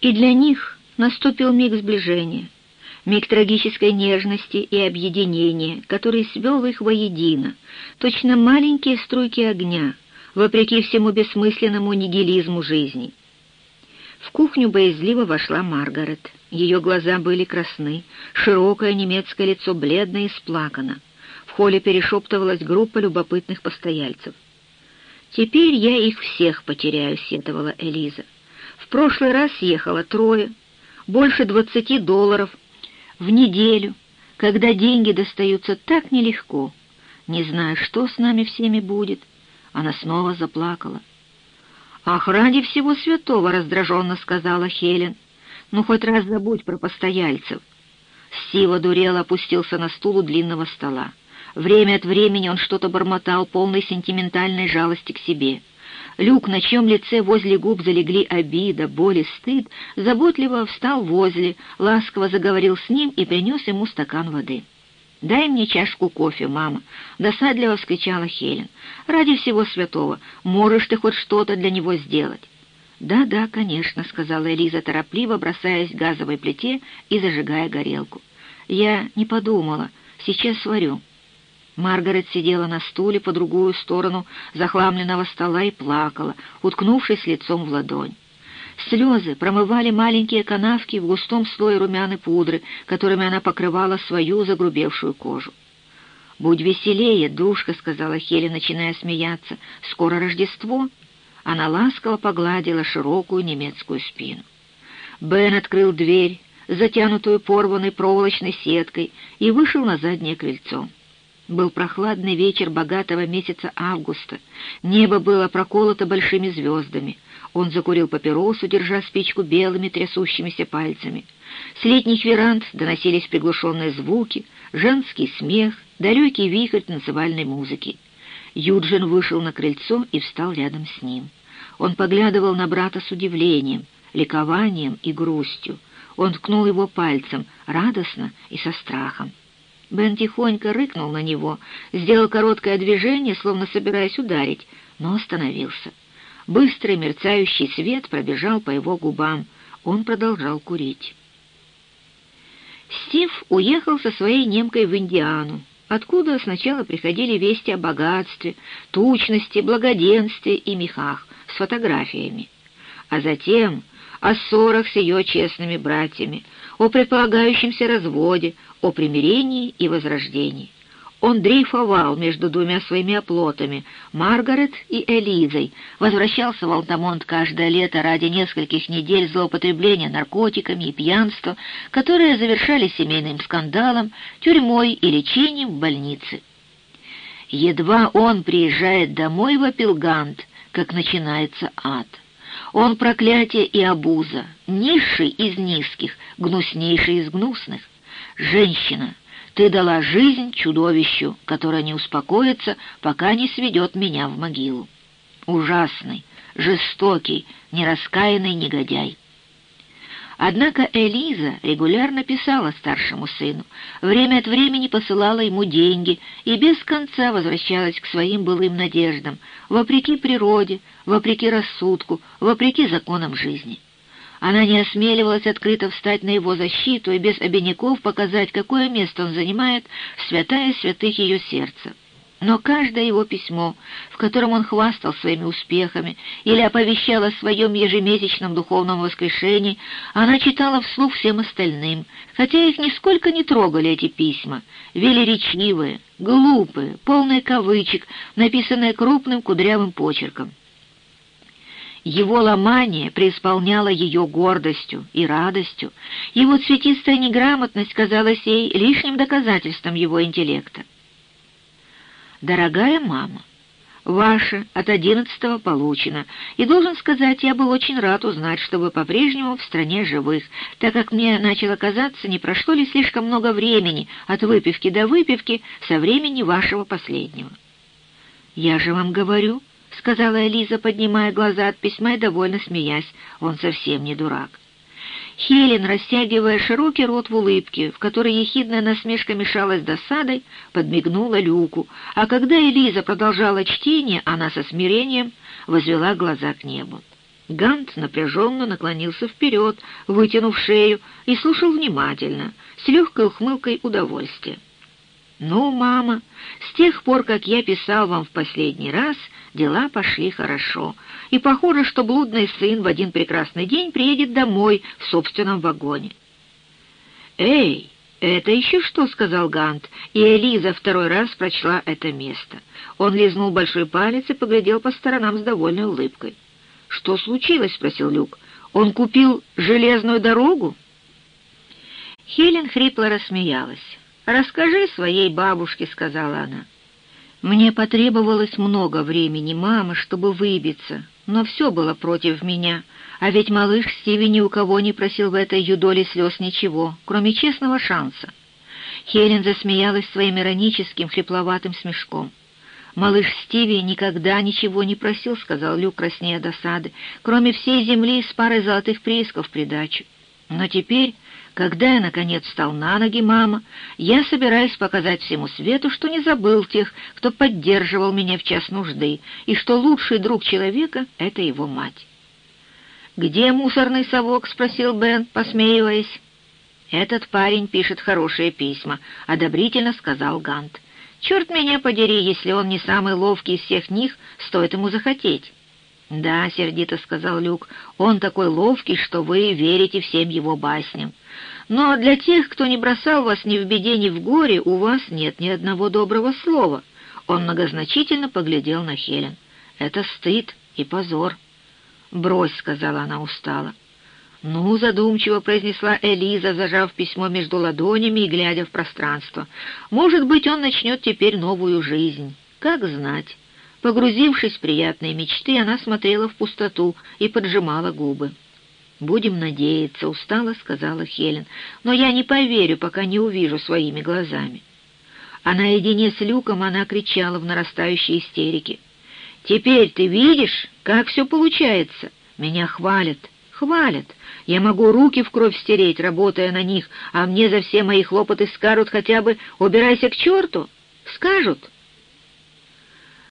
И для них наступил миг сближения, миг трагической нежности и объединения, который свел их воедино, точно маленькие струйки огня, вопреки всему бессмысленному нигилизму жизни. В кухню боязливо вошла Маргарет. Ее глаза были красны, широкое немецкое лицо бледно и сплакано. В холле перешептывалась группа любопытных постояльцев. «Теперь я их всех потеряю», — сетовала Элиза. «В прошлый раз ехала трое, больше двадцати долларов в неделю, когда деньги достаются так нелегко. Не знаю, что с нами всеми будет». Она снова заплакала. «Ах, ради всего святого!» — раздраженно сказала Хелен. «Ну, хоть раз забудь про постояльцев». Стива дурел опустился на стул у длинного стола. Время от времени он что-то бормотал, полной сентиментальной жалости к себе. Люк, на чьем лице возле губ залегли обида, боль и стыд, заботливо встал возле, ласково заговорил с ним и принес ему стакан воды. «Дай мне чашку кофе, мама!» — досадливо вскричала Хелен. «Ради всего святого, можешь ты хоть что-то для него сделать?» «Да, да, конечно», — сказала Элиза торопливо, бросаясь к газовой плите и зажигая горелку. «Я не подумала. Сейчас сварю». Маргарет сидела на стуле по другую сторону захламленного стола и плакала, уткнувшись лицом в ладонь. Слезы промывали маленькие канавки в густом слое румяной пудры, которыми она покрывала свою загрубевшую кожу. «Будь веселее, дружка», — сказала Хели, начиная смеяться. «Скоро Рождество». Она ласково погладила широкую немецкую спину. Бен открыл дверь, затянутую порванной проволочной сеткой, и вышел на заднее крыльцо. Был прохладный вечер богатого месяца августа. Небо было проколото большими звездами. Он закурил папиросу, держа спичку белыми трясущимися пальцами. С летних веранд доносились приглушенные звуки, женский смех, далекий вихрь танцевальной музыки. Юджин вышел на крыльцо и встал рядом с ним. Он поглядывал на брата с удивлением, ликованием и грустью. Он ткнул его пальцем, радостно и со страхом. Бен тихонько рыкнул на него, сделал короткое движение, словно собираясь ударить, но остановился. Быстрый мерцающий свет пробежал по его губам. Он продолжал курить. Стив уехал со своей немкой в Индиану, откуда сначала приходили вести о богатстве, тучности, благоденствии и мехах с фотографиями, а затем о ссорах с ее честными братьями, о предполагающемся разводе, о примирении и возрождении. Он дрейфовал между двумя своими оплотами, Маргарет и Элизой, возвращался в Алтамонт каждое лето ради нескольких недель злоупотребления наркотиками и пьянства, которые завершались семейным скандалом, тюрьмой и лечением в больнице. Едва он приезжает домой в Апилгант, как начинается ад. Он проклятие и обуза, низший из низких, гнуснейший из гнусных. Женщина, ты дала жизнь чудовищу, которое не успокоится, пока не сведет меня в могилу. Ужасный, жестокий, нераскаянный негодяй. Однако Элиза регулярно писала старшему сыну, время от времени посылала ему деньги и без конца возвращалась к своим былым надеждам, вопреки природе, вопреки рассудку, вопреки законам жизни. Она не осмеливалась открыто встать на его защиту и без обиняков показать, какое место он занимает в святая святых ее сердца но каждое его письмо, в котором он хвастал своими успехами или оповещал о своем ежемесячном духовном воскрешении, она читала вслух всем остальным, хотя их нисколько не трогали эти письма, велеречивые, глупые, полные кавычек, написанные крупным кудрявым почерком. Его ломание преисполняло ее гордостью и радостью, его цветистая неграмотность казалась ей лишним доказательством его интеллекта. «Дорогая мама, ваше от одиннадцатого получено, и, должен сказать, я был очень рад узнать, что вы по-прежнему в стране живых, так как мне начало казаться, не прошло ли слишком много времени от выпивки до выпивки со времени вашего последнего». «Я же вам говорю», — сказала Элиза, поднимая глаза от письма и довольно смеясь, — «он совсем не дурак». Хелен, растягивая широкий рот в улыбке, в которой ехидная насмешка мешалась досадой, подмигнула Люку, а когда Элиза продолжала чтение, она со смирением возвела глаза к небу. Гант напряженно наклонился вперед, вытянув шею, и слушал внимательно, с легкой ухмылкой удовольствия. «Ну, мама, с тех пор, как я писал вам в последний раз, дела пошли хорошо, и похоже, что блудный сын в один прекрасный день приедет домой в собственном вагоне». «Эй, это еще что?» — сказал Гант, и Элиза второй раз прочла это место. Он лизнул большой палец и поглядел по сторонам с довольной улыбкой. «Что случилось?» — спросил Люк. «Он купил железную дорогу?» Хелен хрипло рассмеялась. «Расскажи своей бабушке», — сказала она. «Мне потребовалось много времени, мама, чтобы выбиться, но все было против меня, а ведь малыш Стиви ни у кого не просил в этой юдоле слез ничего, кроме честного шанса». Хелен засмеялась своим ироническим, хрипловатым смешком. «Малыш Стиви никогда ничего не просил», — сказал Люк, краснея досады, «кроме всей земли с парой золотых приисков в придачу. Но теперь когда я, наконец, встал на ноги, мама, я собираюсь показать всему свету, что не забыл тех, кто поддерживал меня в час нужды, и что лучший друг человека — это его мать. «Где мусорный совок?» — спросил Бен, посмеиваясь. «Этот парень пишет хорошие письма», — одобрительно сказал Гант. «Черт меня подери, если он не самый ловкий из всех них, стоит ему захотеть». «Да», — сердито сказал Люк, — «он такой ловкий, что вы верите всем его басням. Но для тех, кто не бросал вас ни в беде, ни в горе, у вас нет ни одного доброго слова. Он многозначительно поглядел на Хелен. Это стыд и позор. «Брось», — сказала она устало. «Ну», — задумчиво произнесла Элиза, зажав письмо между ладонями и глядя в пространство. «Может быть, он начнет теперь новую жизнь. Как знать». Погрузившись в приятные мечты, она смотрела в пустоту и поджимала губы. «Будем надеяться», — устало сказала Хелен, «но я не поверю, пока не увижу своими глазами». А наедине с Люком она кричала в нарастающей истерике. «Теперь ты видишь, как все получается? Меня хвалят, хвалят. Я могу руки в кровь стереть, работая на них, а мне за все мои хлопоты скажут хотя бы «убирайся к черту». Скажут,